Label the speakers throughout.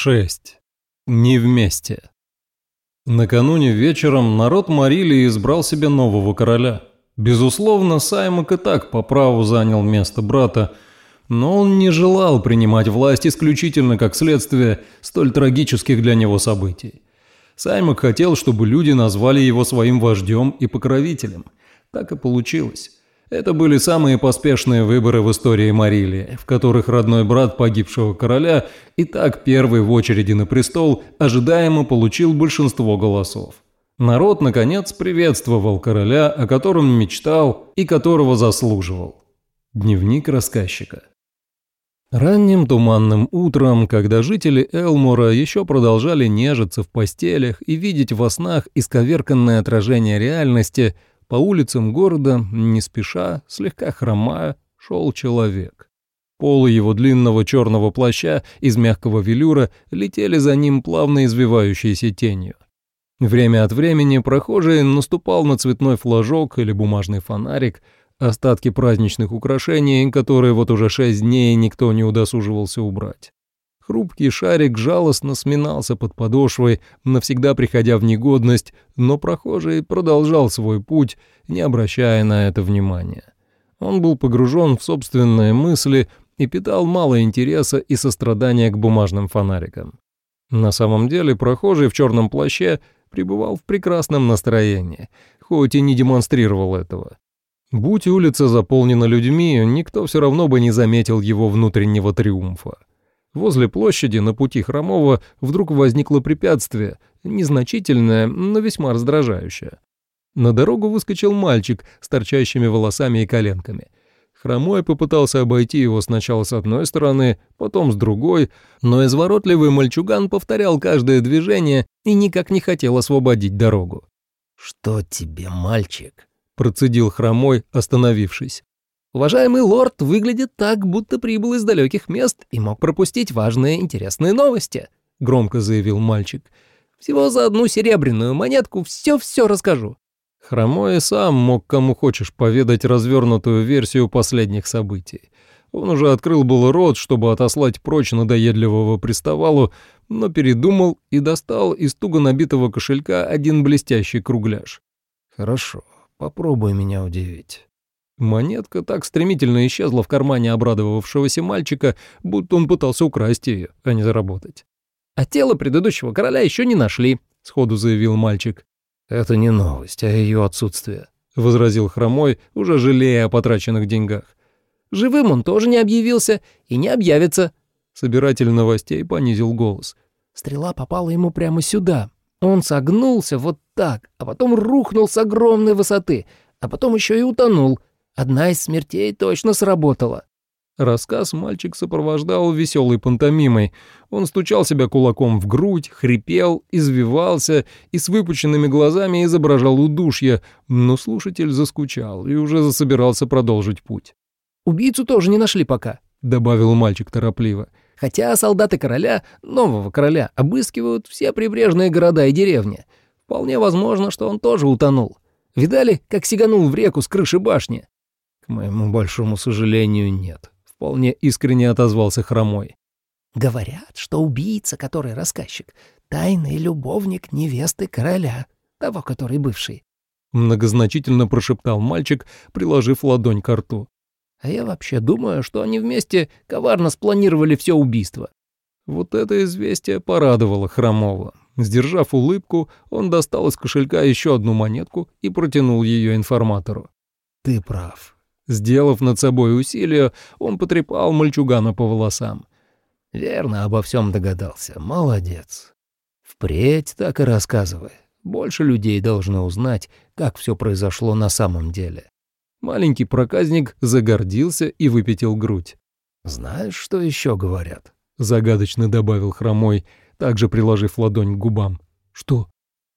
Speaker 1: 6. Не вместе. Накануне вечером народ Марилии избрал себе нового короля. Безусловно, Саймак и так по праву занял место брата, но он не желал принимать власть исключительно как следствие столь трагических для него событий. Саймак хотел, чтобы люди назвали его своим вождем и покровителем. Так и получилось. Это были самые поспешные выборы в истории Марилии, в которых родной брат погибшего короля и так первый в очереди на престол ожидаемо получил большинство голосов. Народ, наконец, приветствовал короля, о котором мечтал и которого заслуживал. Дневник рассказчика. Ранним туманным утром, когда жители Элмора еще продолжали нежиться в постелях и видеть во снах исковерканное отражение реальности – по улицам города, не спеша, слегка хромая, шел человек. Полы его длинного черного плаща из мягкого велюра летели за ним плавно извивающейся тенью. Время от времени прохожий наступал на цветной флажок или бумажный фонарик, остатки праздничных украшений, которые вот уже шесть дней никто не удосуживался убрать. Хрупкий шарик жалостно сминался под подошвой, навсегда приходя в негодность, но прохожий продолжал свой путь, не обращая на это внимания. Он был погружен в собственные мысли и питал мало интереса и сострадания к бумажным фонарикам. На самом деле прохожий в черном плаще пребывал в прекрасном настроении, хоть и не демонстрировал этого. Будь улица заполнена людьми, никто все равно бы не заметил его внутреннего триумфа. Возле площади на пути Хромова вдруг возникло препятствие, незначительное, но весьма раздражающее. На дорогу выскочил мальчик с торчащими волосами и коленками. Хромой попытался обойти его сначала с одной стороны, потом с другой, но изворотливый мальчуган повторял каждое движение и никак не хотел освободить дорогу.
Speaker 2: «Что тебе, мальчик?»
Speaker 1: — процедил Хромой, остановившись.
Speaker 3: Уважаемый лорд выглядит так, будто прибыл из далеких мест и мог пропустить важные интересные новости», — громко заявил мальчик. «Всего за одну серебряную монетку все-все расскажу».
Speaker 1: Хромой сам мог кому хочешь поведать развернутую версию последних событий. Он уже открыл был рот, чтобы отослать прочь надоедливого приставалу, но передумал и достал из туго набитого кошелька один блестящий кругляш.
Speaker 2: «Хорошо, попробуй меня удивить».
Speaker 1: Монетка так стремительно исчезла в кармане обрадовавшегося мальчика, будто он пытался украсть ее, а не заработать.
Speaker 3: «А тело предыдущего короля еще не нашли», — сходу заявил мальчик.
Speaker 2: «Это не новость, а ее отсутствие», —
Speaker 1: возразил Хромой, уже жалея о потраченных деньгах.
Speaker 3: «Живым он тоже не объявился и не объявится», —
Speaker 1: собиратель новостей понизил голос.
Speaker 3: «Стрела попала ему прямо сюда. Он согнулся вот так, а потом рухнул с огромной высоты, а потом еще и утонул». Одна из смертей точно сработала.
Speaker 1: Рассказ мальчик сопровождал веселой пантомимой. Он стучал себя кулаком в грудь, хрипел, извивался и с выпученными глазами изображал удушье, но слушатель заскучал и уже засобирался продолжить путь.
Speaker 3: «Убийцу тоже не нашли пока», — добавил мальчик торопливо. «Хотя солдаты короля, нового короля, обыскивают все прибрежные города и деревни. Вполне возможно, что он тоже утонул. Видали, как сиганул в реку с крыши башни?»
Speaker 2: «К моему большому сожалению, нет», —
Speaker 1: вполне искренне отозвался Хромой.
Speaker 3: «Говорят, что убийца, который рассказчик, тайный любовник невесты короля, того, который бывший».
Speaker 1: Многозначительно прошептал мальчик, приложив ладонь к рту.
Speaker 3: «А я вообще думаю, что они вместе коварно спланировали все убийство».
Speaker 1: Вот это известие порадовало Хромова. Сдержав улыбку, он достал из кошелька еще одну монетку и протянул ее информатору.
Speaker 2: «Ты прав.
Speaker 1: Сделав над собой усилие, он потрепал мальчугана по волосам.
Speaker 2: «Верно обо всем догадался. Молодец. Впредь так и рассказывай. Больше людей должны узнать, как все произошло на самом деле».
Speaker 1: Маленький проказник загордился и выпятил грудь.
Speaker 2: «Знаешь, что еще говорят?»
Speaker 1: — загадочно добавил Хромой, также приложив ладонь к губам. «Что?»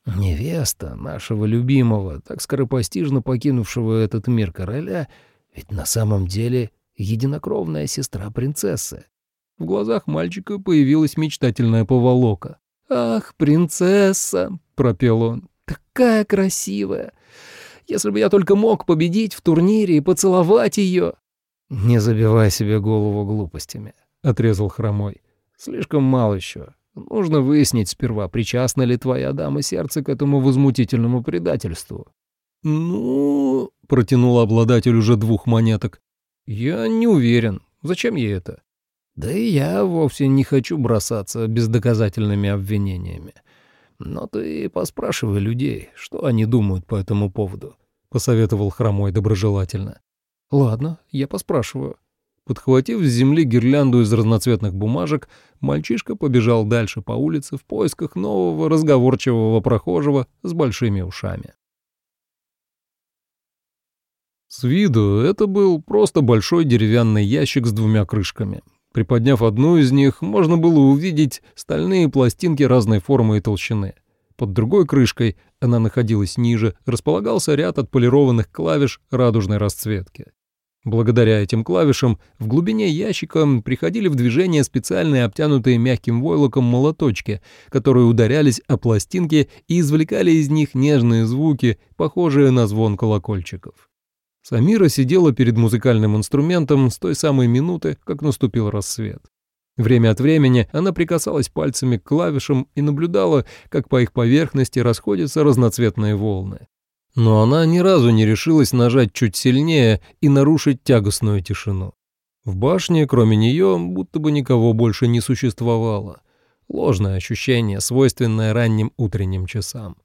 Speaker 2: «Невеста нашего любимого, так скоропостижно покинувшего этот мир короля, — ведь на самом деле единокровная сестра принцессы.
Speaker 1: В глазах мальчика появилась мечтательная поволока.
Speaker 3: «Ах, принцесса!» — пропел он. «Такая красивая! Если бы я только мог победить в турнире и поцеловать ее!»
Speaker 2: «Не забивай себе голову глупостями», — отрезал Хромой. «Слишком мало еще. Нужно выяснить сперва, причастна ли твоя дама сердца к этому возмутительному предательству».
Speaker 1: «Ну...» — протянул обладатель уже двух монеток.
Speaker 2: «Я не уверен. Зачем ей это?» «Да и я вовсе не хочу бросаться бездоказательными обвинениями. Но ты поспрашивай людей, что они думают по этому поводу», — посоветовал Хромой доброжелательно. «Ладно, я поспрашиваю».
Speaker 1: Подхватив с земли гирлянду из разноцветных бумажек, мальчишка побежал дальше по улице в поисках нового разговорчивого прохожего с большими ушами. С виду это был просто большой деревянный ящик с двумя крышками. Приподняв одну из них, можно было увидеть стальные пластинки разной формы и толщины. Под другой крышкой, она находилась ниже, располагался ряд отполированных клавиш радужной расцветки. Благодаря этим клавишам в глубине ящика приходили в движение специальные обтянутые мягким войлоком молоточки, которые ударялись о пластинки и извлекали из них нежные звуки, похожие на звон колокольчиков. Самира сидела перед музыкальным инструментом с той самой минуты, как наступил рассвет. Время от времени она прикасалась пальцами к клавишам и наблюдала, как по их поверхности расходятся разноцветные волны. Но она ни разу не решилась нажать чуть сильнее и нарушить тягостную тишину. В башне, кроме нее, будто бы никого больше не существовало. Ложное ощущение, свойственное ранним утренним часам.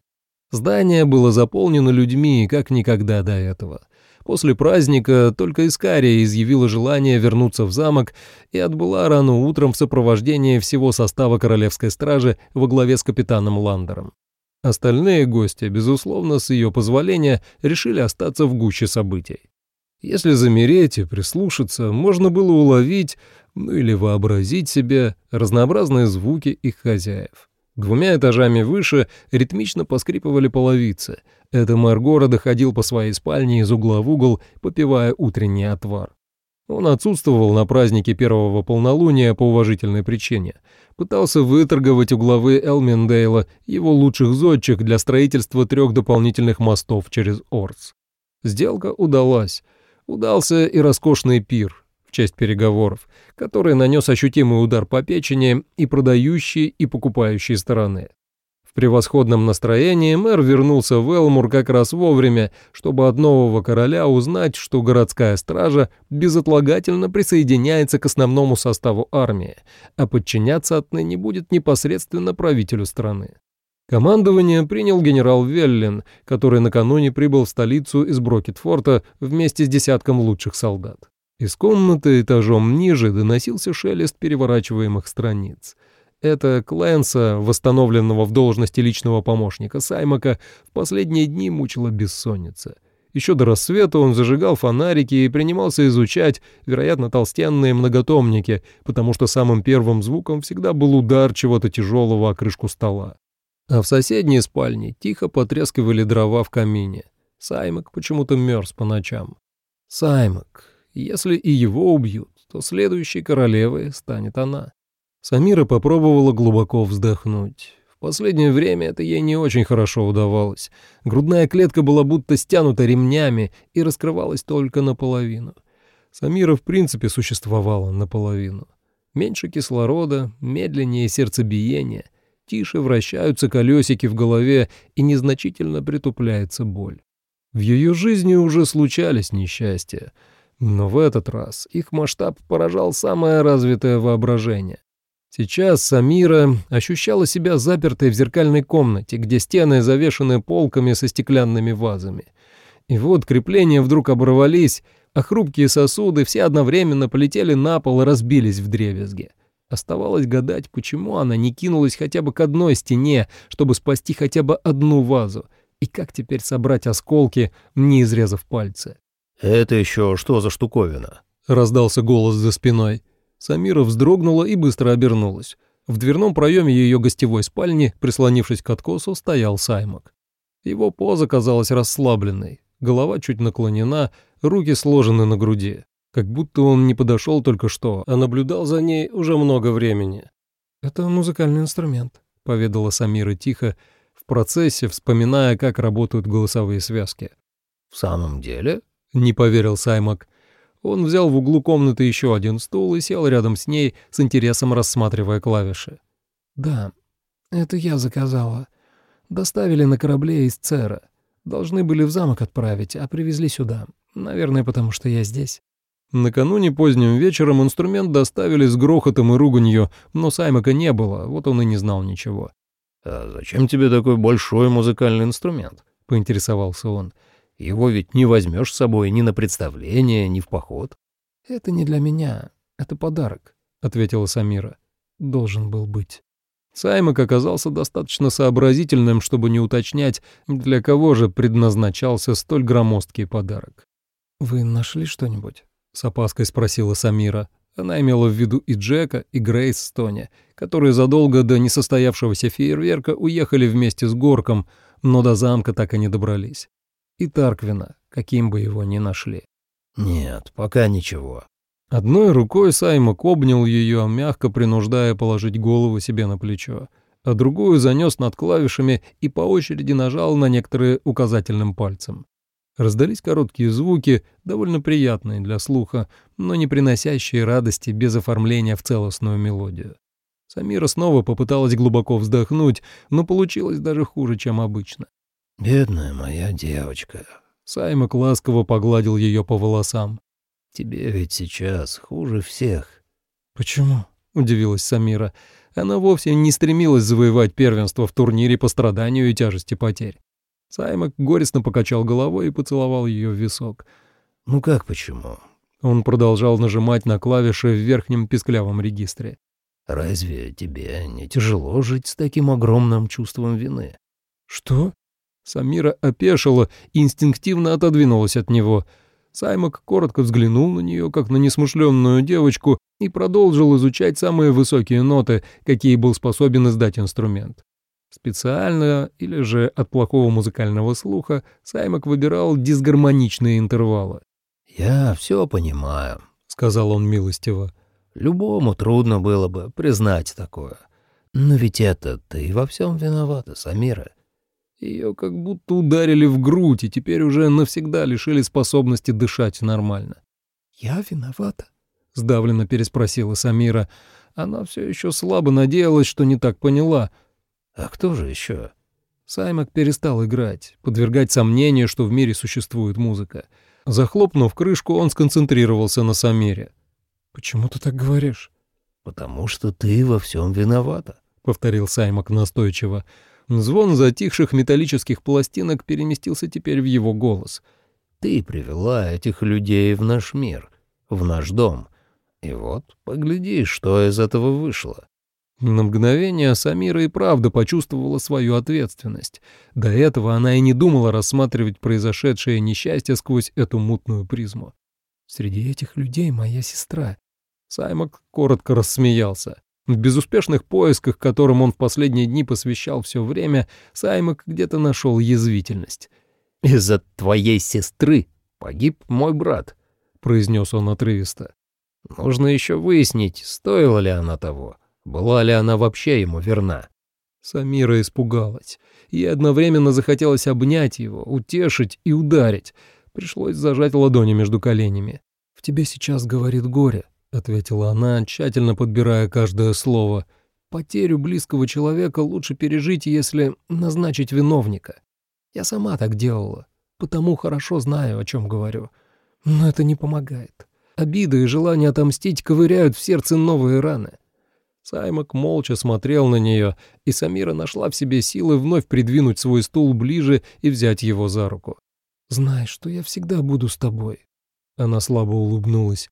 Speaker 1: Здание было заполнено людьми, как никогда до этого. После праздника только Искария изъявила желание вернуться в замок и отбыла рано утром в сопровождении всего состава королевской стражи во главе с капитаном Ландером. Остальные гости, безусловно, с ее позволения, решили остаться в гуще событий. Если замереть и прислушаться, можно было уловить, ну или вообразить себе, разнообразные звуки их хозяев. Двумя этажами выше ритмично поскрипывали половицы. Это мэр города ходил по своей спальне из угла в угол, попивая утренний отвар. Он отсутствовал на празднике первого полнолуния по уважительной причине. Пытался выторговать у главы Элмендейла его лучших зодчих для строительства трех дополнительных мостов через Орц. Сделка удалась. Удался и роскошный пир, честь переговоров, который нанес ощутимый удар по печени и продающей, и покупающей стороны. В превосходном настроении мэр вернулся в Элмур как раз вовремя, чтобы от нового короля узнать, что городская стража безотлагательно присоединяется к основному составу армии, а подчиняться отныне будет непосредственно правителю страны. Командование принял генерал Веллин, который накануне прибыл в столицу из Брокетфорта вместе с десятком лучших солдат. Из комнаты этажом ниже доносился шелест переворачиваемых страниц. Это Клэнса, восстановленного в должности личного помощника Саймака, в последние дни мучила бессонница. Еще до рассвета он зажигал фонарики и принимался изучать, вероятно, толстенные многотомники, потому что самым первым звуком всегда был удар чего-то тяжелого о крышку стола. А в соседней спальне тихо потрескивали дрова в камине. Саймак почему-то мерз по ночам. Саймак, если и его убьют, то следующей королевой станет она. Самира попробовала глубоко вздохнуть. В последнее время это ей не очень хорошо удавалось. Грудная клетка была будто стянута ремнями и раскрывалась только наполовину. Самира в принципе существовала наполовину. Меньше кислорода, медленнее сердцебиение, тише вращаются колесики в голове и незначительно притупляется боль. В ее жизни уже случались несчастья — но в этот раз их масштаб поражал самое развитое воображение. Сейчас Самира ощущала себя запертой в зеркальной комнате, где стены завешаны полками со стеклянными вазами. И вот крепления вдруг оборвались, а хрупкие сосуды все одновременно полетели на пол и разбились в дребезге. Оставалось гадать, почему она не кинулась хотя бы к одной стене, чтобы спасти хотя бы одну вазу, и как теперь собрать осколки, не изрезав пальцы.
Speaker 2: «Это еще что за штуковина?»
Speaker 1: — раздался голос за спиной. Самира вздрогнула и быстро обернулась. В дверном проеме ее гостевой спальни, прислонившись к откосу, стоял Саймак. Его поза казалась расслабленной, голова чуть наклонена, руки сложены на груди. Как будто он не подошел только что, а наблюдал за ней уже много времени. «Это музыкальный инструмент», — поведала Самира тихо, в процессе вспоминая, как работают голосовые связки.
Speaker 2: «В самом деле?»
Speaker 1: Не поверил Саймак. Он взял в углу комнаты еще один стул и сел рядом с ней, с интересом рассматривая клавиши.
Speaker 3: «Да, это я заказала. Доставили на корабле из Цера. Должны были в замок отправить, а привезли сюда. Наверное, потому что я здесь».
Speaker 1: Накануне поздним вечером инструмент доставили с грохотом и руганью, но Саймака не было, вот он и не знал ничего.
Speaker 2: «А зачем тебе такой большой музыкальный инструмент?» — поинтересовался он. «Его ведь не возьмешь с собой ни на представление, ни в поход».
Speaker 3: «Это не для меня, это подарок», — ответила Самира. «Должен был быть».
Speaker 1: Саймак оказался достаточно сообразительным, чтобы не уточнять, для кого же предназначался столь громоздкий подарок.
Speaker 3: «Вы нашли что-нибудь?»
Speaker 1: — с опаской спросила Самира. Она имела в виду и Джека, и Грейс Стони, которые задолго до несостоявшегося фейерверка уехали вместе с Горком, но до замка так и не добрались. И Тарквина, каким бы его ни нашли.
Speaker 2: «Нет, пока ничего».
Speaker 1: Одной рукой Саймак обнял ее, мягко принуждая положить голову себе на плечо, а другую занес над клавишами и по очереди нажал на некоторые указательным пальцем. Раздались короткие звуки, довольно приятные для слуха, но не приносящие радости без оформления в целостную мелодию. Самира снова попыталась глубоко вздохнуть, но получилось даже хуже, чем обычно.
Speaker 2: «Бедная моя девочка».
Speaker 1: Саймак ласково погладил ее по волосам.
Speaker 2: «Тебе ведь сейчас хуже всех».
Speaker 1: «Почему?» — удивилась Самира. Она вовсе не стремилась завоевать первенство в турнире по страданию и тяжести потерь. Саймак горестно покачал головой и поцеловал ее в висок.
Speaker 2: «Ну как почему?»
Speaker 1: Он продолжал нажимать на клавиши в верхнем писклявом регистре.
Speaker 2: «Разве тебе не тяжело жить с таким огромным чувством вины?»
Speaker 1: «Что?» Самира опешила и инстинктивно отодвинулась от него. Саймак коротко взглянул на нее, как на несмышленную девочку, и продолжил изучать самые высокие ноты, какие был способен издать инструмент. Специально или же от плохого музыкального слуха Саймак выбирал дисгармоничные интервалы.
Speaker 2: «Я все понимаю», — сказал он милостиво. «Любому трудно было бы признать такое. Но ведь это ты во всем виновата, Самира».
Speaker 1: Ее как будто ударили в грудь и теперь уже навсегда лишили способности дышать нормально.
Speaker 3: «Я виновата?»
Speaker 1: — сдавленно переспросила Самира. Она все еще слабо надеялась, что не так поняла —
Speaker 2: а кто же еще?
Speaker 1: Саймак перестал играть, подвергать сомнению, что в мире существует музыка. Захлопнув крышку, он сконцентрировался на Самире.
Speaker 3: «Почему ты так говоришь?»
Speaker 2: «Потому что ты во всем виновата», —
Speaker 1: повторил Саймак настойчиво. Звон затихших металлических пластинок переместился теперь в его голос.
Speaker 2: «Ты привела этих людей в наш мир, в наш дом. И вот, погляди, что из этого вышло.
Speaker 1: На мгновение Самира и правда почувствовала свою ответственность. До этого она и не думала рассматривать произошедшее несчастье сквозь эту мутную призму.
Speaker 3: «Среди этих людей моя сестра».
Speaker 1: Саймак коротко рассмеялся. В безуспешных поисках, которым он в последние дни посвящал все время, Саймак где-то нашел язвительность.
Speaker 2: «Из-за твоей сестры погиб мой брат», — произнес он отрывисто. «Нужно еще выяснить, стоила ли она того». Была ли она вообще ему верна?
Speaker 1: Самира испугалась. и одновременно захотелось обнять его, утешить и ударить. Пришлось зажать ладони между коленями.
Speaker 3: «В тебе сейчас говорит горе», — ответила она, тщательно подбирая каждое слово. «Потерю близкого человека лучше пережить, если назначить виновника. Я сама так делала, потому хорошо знаю, о чем говорю. Но это не помогает. Обида и желание отомстить ковыряют в сердце новые раны.
Speaker 1: Саймак молча смотрел на нее, и Самира нашла в себе силы вновь придвинуть свой стул ближе и взять его за руку.
Speaker 3: «Знай, что я всегда буду с тобой».
Speaker 1: Она слабо улыбнулась.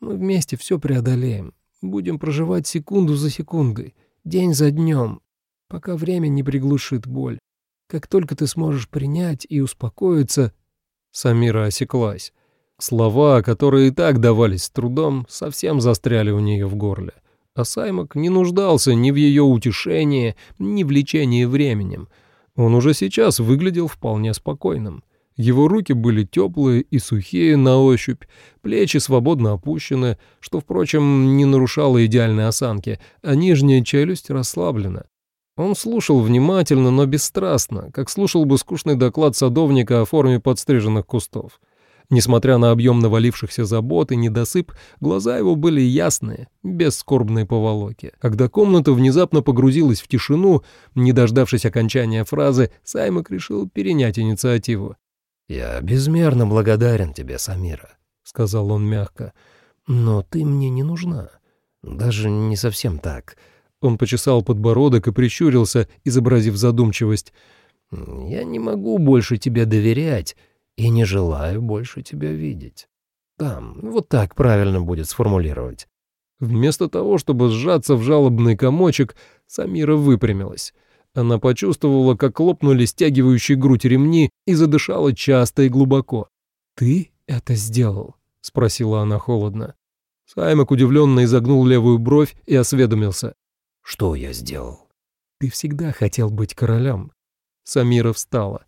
Speaker 3: «Мы вместе все преодолеем. Будем проживать секунду за секундой, день за днем, пока время не приглушит боль. Как только ты сможешь принять и успокоиться...»
Speaker 1: Самира осеклась. Слова, которые и так давались с трудом, совсем застряли у нее в горле. А Саймак не нуждался ни в ее утешении, ни в лечении временем. Он уже сейчас выглядел вполне спокойным. Его руки были теплые и сухие на ощупь, плечи свободно опущены, что, впрочем, не нарушало идеальной осанки, а нижняя челюсть расслаблена. Он слушал внимательно, но бесстрастно, как слушал бы скучный доклад садовника о форме подстриженных кустов.
Speaker 2: Несмотря на объем навалившихся забот и недосып, глаза его были ясные, без скорбной поволоки. Когда комната внезапно погрузилась в тишину, не дождавшись окончания фразы, Саймак решил перенять инициативу.
Speaker 3: «Я безмерно благодарен тебе, Самира», — сказал он мягко, — «но ты мне не нужна. Даже не совсем так».
Speaker 2: Он почесал подбородок и прищурился, изобразив задумчивость.
Speaker 3: «Я не могу больше тебе доверять и не желаю больше тебя видеть. Там, вот так правильно будет сформулировать».
Speaker 2: Вместо того, чтобы сжаться в жалобный комочек, Самира выпрямилась. Она почувствовала, как лопнули стягивающие грудь ремни и задышала часто и глубоко. «Ты это сделал?» — спросила она холодно. Саймак удивленно изогнул левую бровь и осведомился.
Speaker 3: Что я сделал?
Speaker 2: Ты всегда хотел быть королем. Самира встала.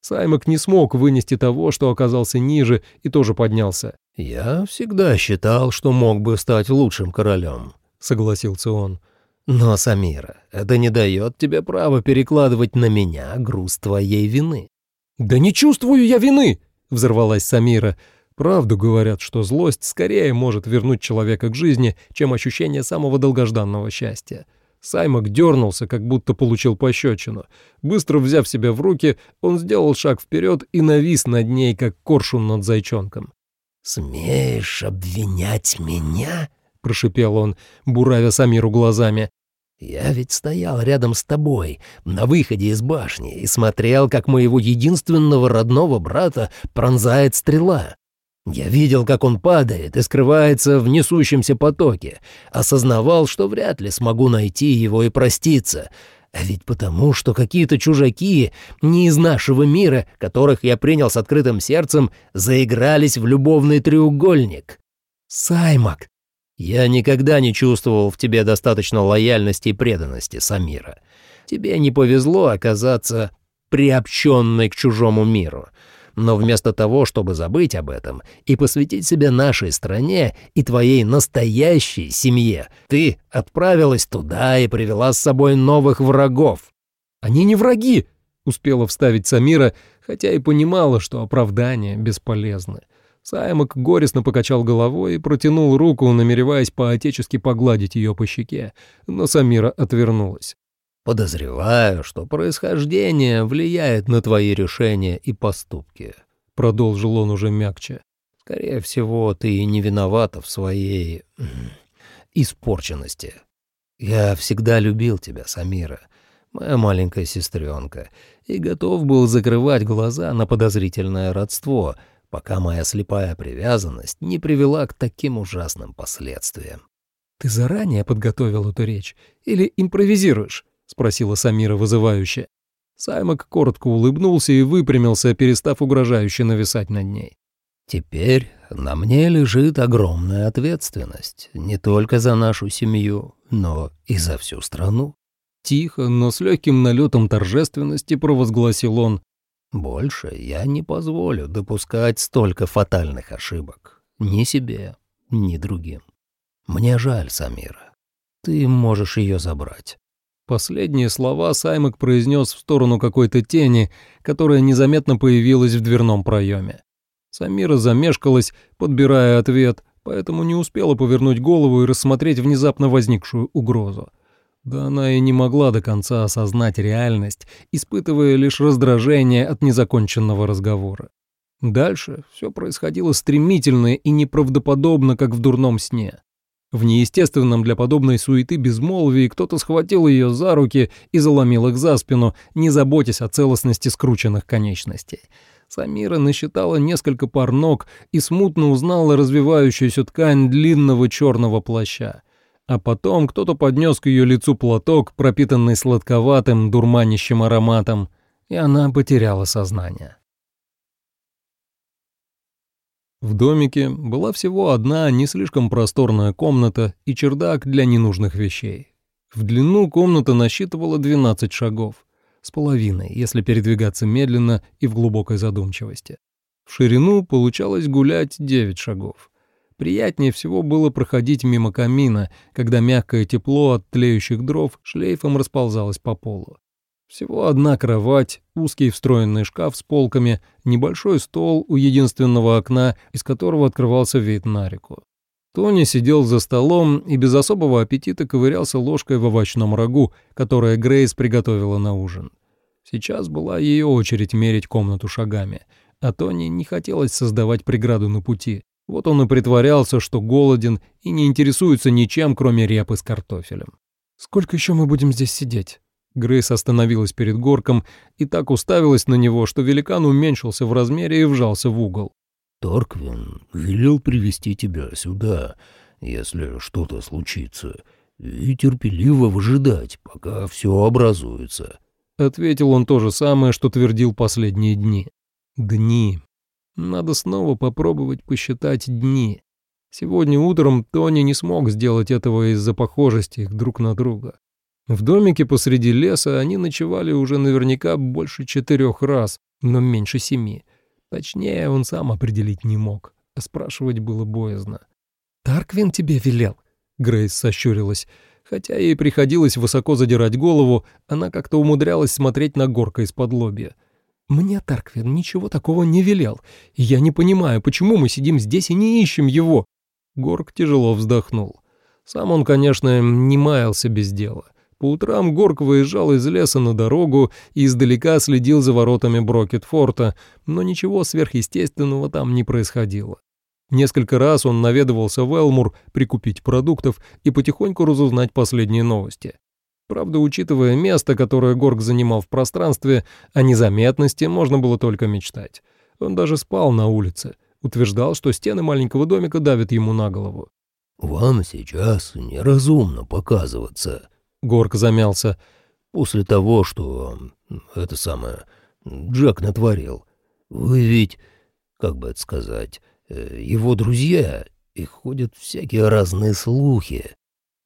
Speaker 2: Саймак не смог вынести того, что оказался ниже, и тоже поднялся.
Speaker 3: «Я всегда считал, что мог бы стать лучшим королем», — согласился он. «Но, Самира, это не дает тебе права перекладывать на меня груз твоей вины».
Speaker 2: «Да не чувствую я вины!» — взорвалась Самира. Правду говорят, что злость скорее может вернуть человека к жизни, чем ощущение самого долгожданного счастья. Саймак дернулся, как будто получил пощечину. Быстро взяв себя в руки, он сделал шаг вперед и навис над ней, как коршун над зайчонком.
Speaker 3: «Смеешь обвинять меня?»
Speaker 2: — прошипел он, буравя Самиру глазами.
Speaker 3: «Я ведь стоял рядом с тобой, на выходе из башни, и смотрел, как моего единственного родного брата пронзает стрела. Я видел, как он падает и скрывается в несущемся потоке, осознавал, что вряд ли смогу найти его и проститься. А ведь потому, что какие-то чужаки, не из нашего мира, которых я принял с открытым сердцем, заигрались в любовный треугольник. Саймак, я никогда не чувствовал в тебе достаточно лояльности и преданности, Самира. Тебе не повезло оказаться приобщенной к чужому миру — но вместо того, чтобы забыть об этом и посвятить себя нашей стране и твоей настоящей семье, ты отправилась туда и привела с собой новых врагов.
Speaker 2: Они не враги, успела вставить Самира, хотя и понимала, что оправдания бесполезны. Саймак горестно покачал головой и протянул руку, намереваясь поотечески погладить ее по щеке, но Самира отвернулась.
Speaker 3: «Подозреваю, что происхождение влияет на твои решения и поступки», — продолжил он уже мягче. «Скорее всего, ты не виновата в своей... испорченности. Я всегда любил тебя, Самира, моя маленькая сестренка, и готов был закрывать глаза на подозрительное родство, пока моя слепая привязанность не привела к таким ужасным последствиям».
Speaker 2: «Ты заранее подготовил эту речь или импровизируешь?» — спросила Самира вызывающе. Саймак коротко улыбнулся и выпрямился, перестав угрожающе нависать над ней.
Speaker 3: «Теперь на мне лежит огромная ответственность, не только за нашу семью, но и за всю страну».
Speaker 2: Тихо, но с легким налетом торжественности провозгласил он.
Speaker 3: «Больше я не позволю допускать столько фатальных ошибок. Ни себе, ни другим. Мне жаль, Самира. Ты можешь ее забрать.
Speaker 2: Последние слова Саймак произнес в сторону какой-то тени, которая незаметно появилась в дверном проеме. Самира замешкалась, подбирая ответ, поэтому не успела повернуть голову и рассмотреть внезапно возникшую угрозу. Да она и не могла до конца осознать реальность, испытывая лишь раздражение от незаконченного разговора. Дальше все происходило стремительно и неправдоподобно, как в дурном сне. В неестественном для подобной суеты безмолвии кто-то схватил ее за руки и заломил их за спину, не заботясь о целостности скрученных конечностей. Самира насчитала несколько пар ног и смутно узнала развивающуюся ткань длинного черного плаща. А потом кто-то поднес к ее лицу платок, пропитанный сладковатым, дурманящим ароматом, и она потеряла сознание. В домике была всего одна не слишком просторная комната и чердак для ненужных вещей. В длину комната насчитывала 12 шагов, с половиной, если передвигаться медленно и в глубокой задумчивости. В ширину получалось гулять 9 шагов. Приятнее всего было проходить мимо камина, когда мягкое тепло от тлеющих дров шлейфом расползалось по полу. Всего одна кровать, узкий встроенный шкаф с полками, небольшой стол у единственного окна, из которого открывался вид на реку. Тони сидел за столом и без особого аппетита ковырялся ложкой в овощном рагу, которое Грейс приготовила на ужин. Сейчас была ее очередь мерить комнату шагами, а Тони не хотелось создавать преграду на пути. Вот он и притворялся, что голоден и не интересуется ничем, кроме репы с картофелем. «Сколько еще мы будем здесь сидеть?» Грейс остановилась перед горком и так уставилась на него, что великан уменьшился в размере и вжался в угол.
Speaker 4: «Торквин велел привести тебя сюда, если что-то случится, и терпеливо выжидать, пока все образуется».
Speaker 2: Ответил он то же самое, что твердил последние дни. Дни. Надо снова попробовать посчитать дни. Сегодня утром Тони не смог сделать этого из-за похожести их друг на друга. В домике посреди леса они ночевали уже наверняка больше четырех раз, но меньше семи. Точнее, он сам определить не мог, а спрашивать было боязно. «Тарквин тебе велел?» Грейс сощурилась. Хотя ей приходилось высоко задирать голову, она как-то умудрялась смотреть на горка из-под лобья. «Мне Тарквин ничего такого не велел, я не понимаю, почему мы сидим здесь и не ищем его». Горк тяжело вздохнул. Сам он, конечно, не маялся без дела. По утрам Горк выезжал из леса на дорогу и издалека следил за воротами Брокетфорта, но ничего сверхъестественного там не происходило. Несколько раз он наведывался в Элмур прикупить продуктов и потихоньку разузнать последние новости. Правда, учитывая место, которое Горк занимал в пространстве, о незаметности можно было только мечтать. Он даже спал на улице, утверждал, что стены маленького домика давят ему на голову.
Speaker 4: «Вам сейчас неразумно показываться»,
Speaker 2: Горк замялся.
Speaker 4: «После того, что... это самое... Джек натворил. Вы ведь... как бы это сказать... Э, его друзья, и ходят всякие разные слухи».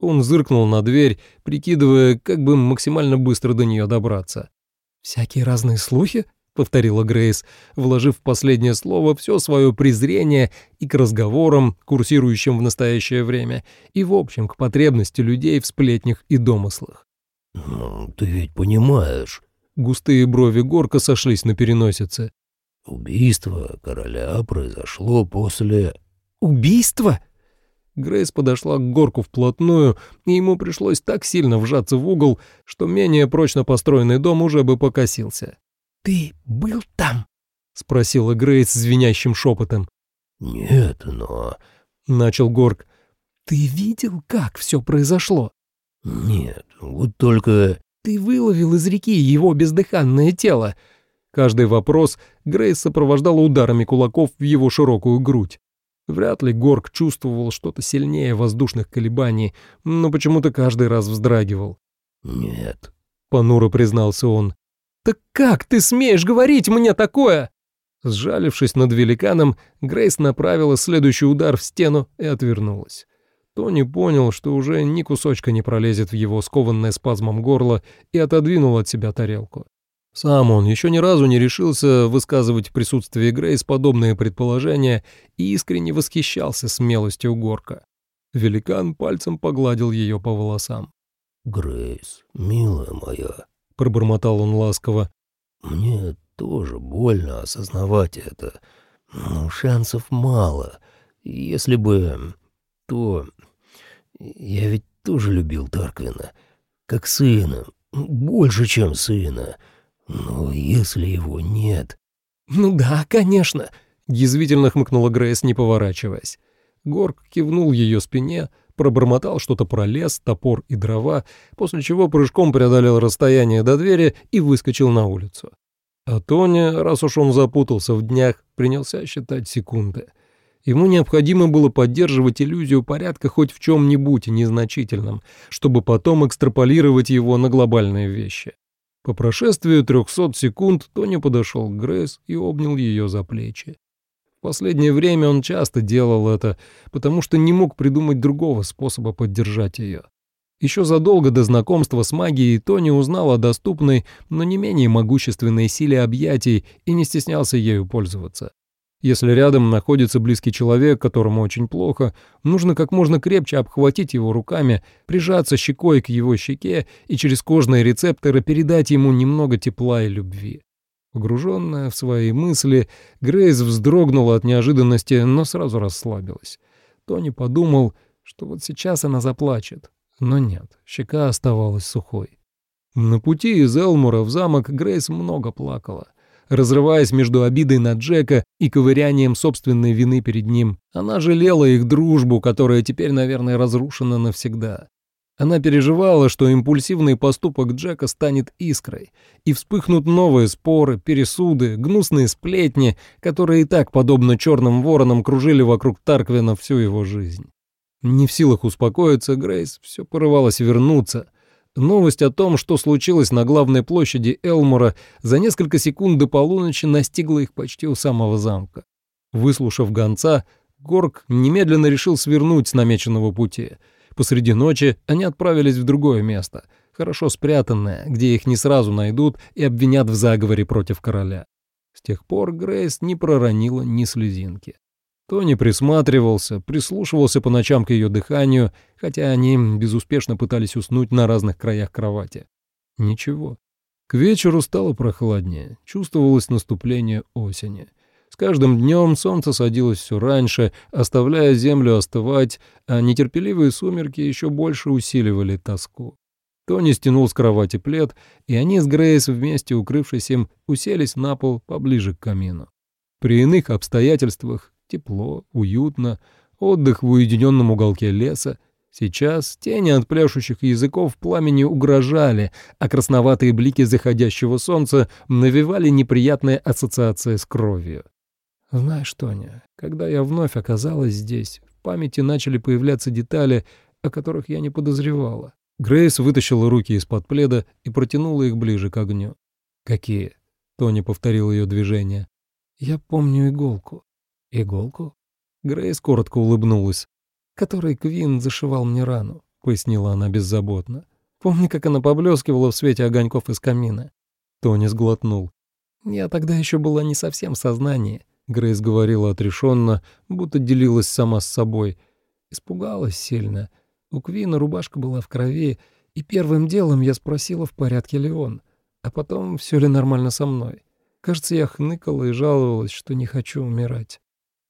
Speaker 2: Он зыркнул на дверь, прикидывая, как бы максимально быстро до нее добраться. «Всякие разные слухи?» — повторила Грейс, вложив в последнее слово все свое презрение и к разговорам, курсирующим в настоящее время, и в общем к потребности людей в сплетнях и домыслах.
Speaker 4: «Ну, ты ведь понимаешь...»
Speaker 2: Густые брови Горка сошлись на переносице.
Speaker 4: «Убийство короля произошло после...»
Speaker 2: «Убийство?» Грейс подошла к горку вплотную, и ему пришлось так сильно вжаться в угол, что менее прочно построенный дом уже бы покосился.
Speaker 3: «Ты был там?»
Speaker 2: — спросила Грейс звенящим шепотом.
Speaker 4: «Нет, но...»
Speaker 2: — начал Горг. «Ты видел, как все произошло?»
Speaker 4: «Нет, вот только...»
Speaker 2: «Ты выловил из реки его бездыханное тело?» Каждый вопрос Грейс сопровождала ударами кулаков в его широкую грудь. Вряд ли Горг чувствовал что-то сильнее воздушных колебаний, но почему-то каждый раз вздрагивал.
Speaker 4: «Нет», —
Speaker 2: понуро признался он. «Так как ты смеешь говорить мне такое?» Сжалившись над великаном, Грейс направила следующий удар в стену и отвернулась. Тони понял, что уже ни кусочка не пролезет в его скованное спазмом горло и отодвинул от себя тарелку. Сам он еще ни разу не решился высказывать в присутствии Грейс подобные предположения и искренне восхищался смелостью Горка. Великан пальцем погладил ее по волосам.
Speaker 4: «Грейс, милая моя», —
Speaker 2: пробормотал он ласково.
Speaker 4: «Мне тоже больно осознавать это, но шансов мало. Если бы... то... Я ведь тоже любил Тарквина, как сына, больше, чем сына. Но если его нет...»
Speaker 2: «Ну да, конечно», — язвительно хмыкнула Грейс, не поворачиваясь. Горг кивнул ее спине, — пробормотал что-то про лес, топор и дрова, после чего прыжком преодолел расстояние до двери и выскочил на улицу. А Тоня, раз уж он запутался в днях, принялся считать секунды. Ему необходимо было поддерживать иллюзию порядка хоть в чем-нибудь незначительном, чтобы потом экстраполировать его на глобальные вещи. По прошествию трехсот секунд Тони подошел к Грейс и обнял ее за плечи последнее время он часто делал это, потому что не мог придумать другого способа поддержать ее. Еще задолго до знакомства с магией Тони узнал о доступной, но не менее могущественной силе объятий и не стеснялся ею пользоваться. Если рядом находится близкий человек, которому очень плохо, нужно как можно крепче обхватить его руками, прижаться щекой к его щеке и через кожные рецепторы передать ему немного тепла и любви. Погруженная в свои мысли, Грейс вздрогнула от неожиданности, но сразу расслабилась. Тони подумал, что вот сейчас она заплачет. Но нет, щека оставалась сухой. На пути из Элмура в замок Грейс много плакала. Разрываясь между обидой на Джека и ковырянием собственной вины перед ним, она жалела их дружбу, которая теперь, наверное, разрушена навсегда. Она переживала, что импульсивный поступок Джека станет искрой, и вспыхнут новые споры, пересуды, гнусные сплетни, которые и так, подобно черным воронам, кружили вокруг Тарквина всю его жизнь. Не в силах успокоиться, Грейс все порывалась вернуться, Новость о том, что случилось на главной площади Элмора, за несколько секунд до полуночи настигла их почти у самого замка. Выслушав гонца, Горг немедленно решил свернуть с намеченного пути. Посреди ночи они отправились в другое место, хорошо спрятанное, где их не сразу найдут и обвинят в заговоре против короля. С тех пор Грейс не проронила ни слезинки. Тони присматривался, прислушивался по ночам к ее дыханию, хотя они безуспешно пытались уснуть на разных краях кровати. Ничего. К вечеру стало прохладнее, чувствовалось наступление осени. С каждым днем солнце садилось все раньше, оставляя землю остывать, а нетерпеливые сумерки еще больше усиливали тоску. Тони стянул с кровати плед, и они с Грейс вместе, укрывшись им, уселись на пол поближе к камину. При иных обстоятельствах Тепло, уютно, отдых в уединенном уголке леса. Сейчас тени от пляшущих языков пламени угрожали, а красноватые блики заходящего солнца навевали неприятные ассоциации с кровью. Знаешь, Тоня, когда я вновь оказалась здесь, в памяти начали появляться детали, о которых я не подозревала. Грейс вытащила руки из-под пледа и протянула их ближе к огню. «Какие?» — Тони повторил ее движение. «Я помню иголку. «Иголку?» Грейс коротко улыбнулась. «Который Квин зашивал мне рану», — пояснила она беззаботно. «Помни, как она поблескивала в свете огоньков из камина». Тони сглотнул. «Я тогда еще была не совсем в сознании», — Грейс говорила отрешенно, будто делилась сама с собой. Испугалась сильно. У Квина рубашка была в крови, и первым делом я спросила, в порядке ли он, а потом все ли нормально со мной. Кажется, я хныкала и жаловалась, что не хочу умирать.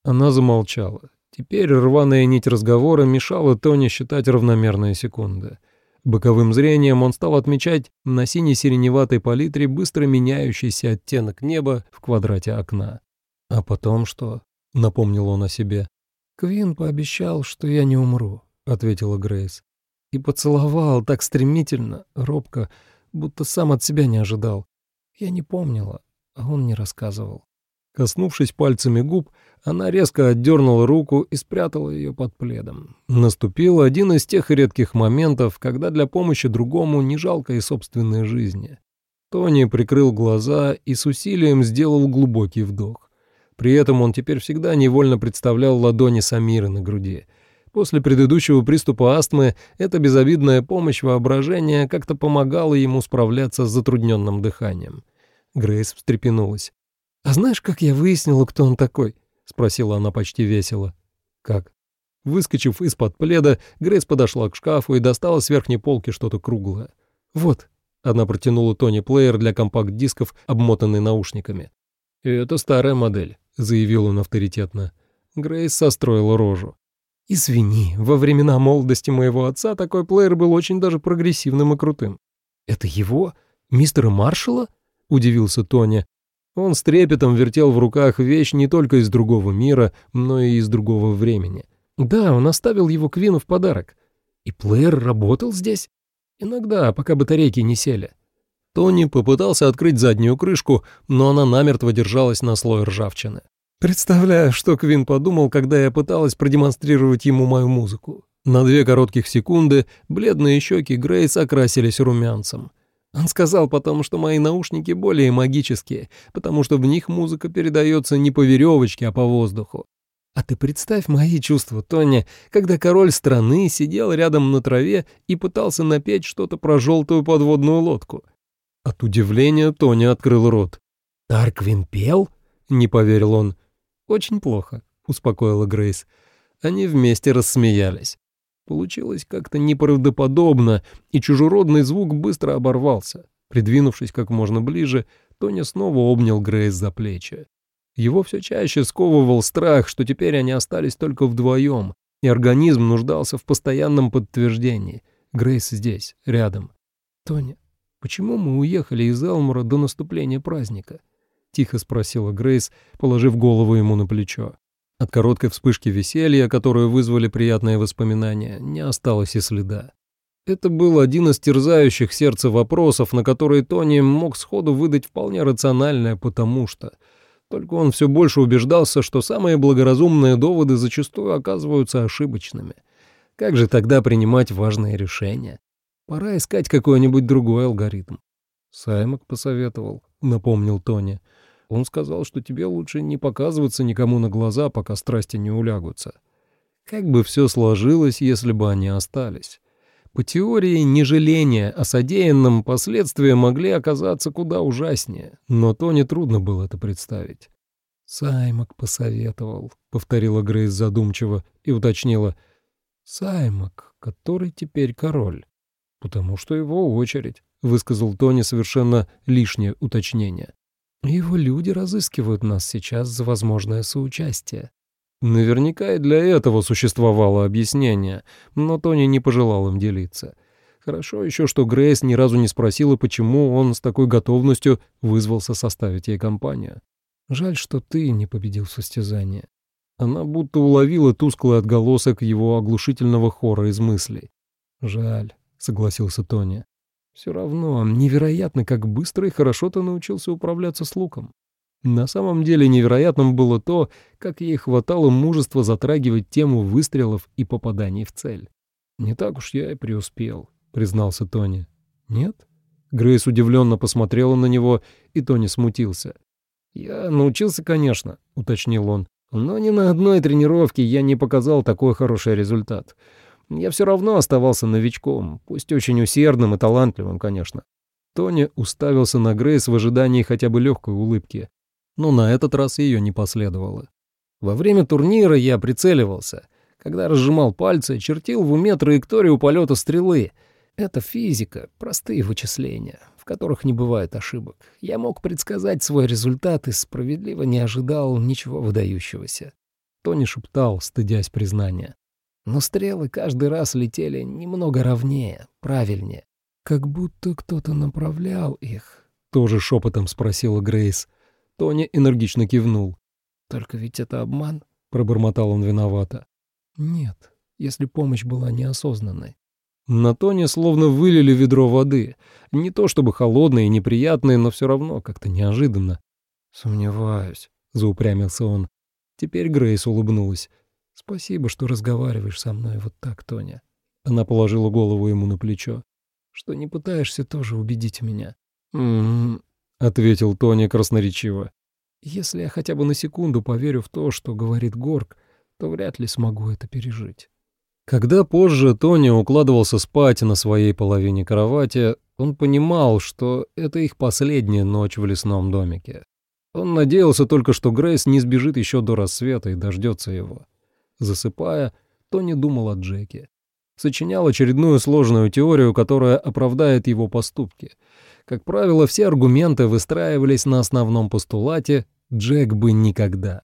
Speaker 2: Она замолчала. Теперь рваная нить разговора мешала Тони считать равномерные секунды. Боковым зрением он стал отмечать на сине-сиреневатой палитре быстро меняющийся оттенок неба в квадрате окна. «А потом что?» — напомнил он о себе. «Квин пообещал, что я не умру», — ответила Грейс. «И поцеловал так стремительно, робко, будто сам от себя не ожидал. Я не помнила, а он не рассказывал». Коснувшись пальцами губ, она резко отдернула руку и спрятала ее под пледом. Наступил один из тех редких моментов, когда для помощи другому не жалко и собственной жизни. Тони прикрыл глаза и с усилием сделал глубокий вдох. При этом он теперь всегда невольно представлял ладони Самиры на груди. После предыдущего приступа астмы эта безобидная помощь воображения как-то помогала ему справляться с затрудненным дыханием. Грейс встрепенулась. «А знаешь, как я выяснила, кто он такой?» — спросила она почти весело. «Как?» Выскочив из-под пледа, Грейс подошла к шкафу и достала с верхней полки что-то круглое. «Вот», — она протянула Тони плеер для компакт-дисков, обмотанный наушниками. «Это старая модель», — заявил он авторитетно. Грейс состроила рожу. «Извини, во времена молодости моего отца такой плеер был очень даже прогрессивным и крутым». «Это его? Мистера Маршалла?» — удивился Тони, он с трепетом вертел в руках вещь не только из другого мира, но и из другого времени. Да, он оставил его Квину в подарок. И плеер работал здесь? Иногда, пока батарейки не сели. Тони попытался открыть заднюю крышку, но она намертво держалась на слой ржавчины. Представляю, что Квин подумал, когда я пыталась продемонстрировать ему мою музыку. На две коротких секунды бледные щеки Грейс окрасились румянцем. Он сказал потом, что мои наушники более магические, потому что в них музыка передается не по веревочке, а по воздуху. А ты представь мои чувства, Тоня, когда король страны сидел рядом на траве и пытался напеть что-то про желтую подводную лодку. От удивления Тоня открыл рот. «Тарквин пел?» — не поверил он. очень плохо», — успокоила Грейс. Они вместе рассмеялись. Получилось как-то неправдоподобно, и чужеродный звук быстро оборвался. Придвинувшись как можно ближе, Тони снова обнял Грейс за плечи. Его все чаще сковывал страх, что теперь они остались только вдвоем, и организм нуждался в постоянном подтверждении. Грейс здесь, рядом. «Тони, почему мы уехали из Элмура до наступления праздника?» — тихо спросила Грейс, положив голову ему на плечо. От короткой вспышки веселья, которую вызвали приятные воспоминания, не осталось и следа. Это был один из терзающих сердце вопросов, на которые Тони мог сходу выдать вполне рациональное «потому что». Только он все больше убеждался, что самые благоразумные доводы зачастую оказываются ошибочными. Как же тогда принимать важные решения? Пора искать какой-нибудь другой алгоритм. Саймак посоветовал, напомнил Тони. Он сказал, что тебе лучше не показываться никому на глаза, пока страсти не улягутся. Как бы все сложилось, если бы они остались? По теории, нежаления о содеянном последствия могли оказаться куда ужаснее, но то нетрудно было это представить. «Саймак посоветовал», — повторила Грейс задумчиво и уточнила. «Саймак, который теперь король». «Потому что его очередь», — высказал Тони совершенно лишнее уточнение. «Его люди разыскивают нас сейчас за возможное соучастие». Наверняка и для этого существовало объяснение, но Тони не пожелал им делиться. Хорошо еще, что Грейс ни разу не спросила, почему он с такой готовностью вызвался составить ей компанию. «Жаль, что ты не победил в состязании». Она будто уловила тусклый отголосок его оглушительного хора из мыслей. «Жаль», — согласился Тони. «Все равно невероятно, как быстро и хорошо ты научился управляться с луком. На самом деле невероятным было то, как ей хватало мужества затрагивать тему выстрелов и попаданий в цель. «Не так уж я и преуспел», — признался Тони. «Нет?» Грейс удивленно посмотрела на него, и Тони смутился. «Я научился, конечно», — уточнил он. «Но ни на одной тренировке я не показал такой хороший результат. Я все равно оставался новичком, пусть очень усердным и талантливым, конечно». Тони уставился на Грейс в ожидании хотя бы легкой улыбки но на этот раз ее не последовало. Во время турнира я прицеливался. Когда разжимал пальцы, чертил в уме траекторию полета стрелы. Это физика, простые вычисления, в которых не бывает ошибок. Я мог предсказать свой результат и справедливо не ожидал ничего выдающегося. Тони шептал, стыдясь признания. Но стрелы каждый раз летели немного ровнее, правильнее. «Как будто кто-то направлял их», — тоже шепотом спросила Грейс. Тони энергично кивнул. «Только ведь это обман?» — пробормотал он виновато. «Нет, если помощь была неосознанной». На Тони словно вылили ведро воды. Не то чтобы холодное и неприятное, но все равно как-то неожиданно. «Сомневаюсь», — заупрямился он. Теперь Грейс улыбнулась. «Спасибо, что разговариваешь со мной вот так, Тоня». Она положила голову ему на плечо. «Что не пытаешься тоже убедить меня». «М-м-м», — ответил Тони красноречиво. «Если я хотя бы на секунду поверю в то, что говорит Горг, то вряд ли смогу это пережить». Когда позже Тони укладывался спать на своей половине кровати, он понимал, что это их последняя ночь в лесном домике. Он надеялся только, что Грейс не сбежит еще до рассвета и дождется его. Засыпая, Тони думал о Джеке. Сочинял очередную сложную теорию, которая оправдает его поступки — как правило, все аргументы выстраивались на основном постулате «Джек бы никогда».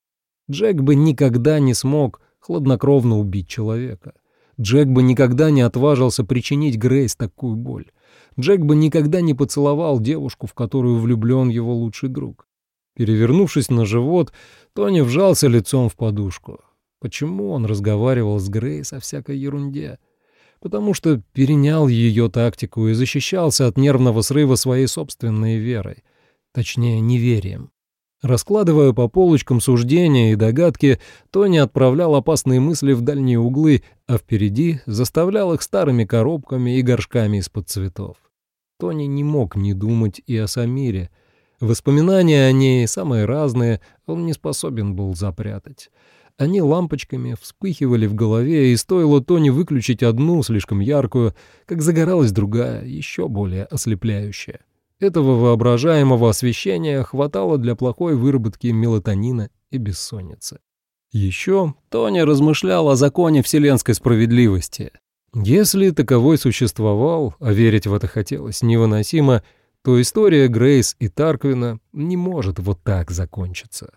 Speaker 2: Джек бы никогда не смог хладнокровно убить человека. Джек бы никогда не отважился причинить Грейс такую боль. Джек бы никогда не поцеловал девушку, в которую влюблен его лучший друг. Перевернувшись на живот, Тони вжался лицом в подушку. Почему он разговаривал с Грейс о всякой ерунде? потому что перенял ее тактику и защищался от нервного срыва своей собственной верой, точнее, неверием. Раскладывая по полочкам суждения и догадки, Тони отправлял опасные мысли в дальние углы, а впереди заставлял их старыми коробками и горшками из-под цветов. Тони не мог не думать и о Самире. Воспоминания о ней, самые разные, он не способен был запрятать. Они лампочками вспыхивали в голове, и стоило Тони выключить одну, слишком яркую, как загоралась другая, еще более ослепляющая. Этого воображаемого освещения хватало для плохой выработки мелатонина и бессонницы. Еще Тони размышлял о законе вселенской справедливости. Если таковой существовал, а верить в это хотелось невыносимо, то история Грейс и Тарквина не может вот так закончиться.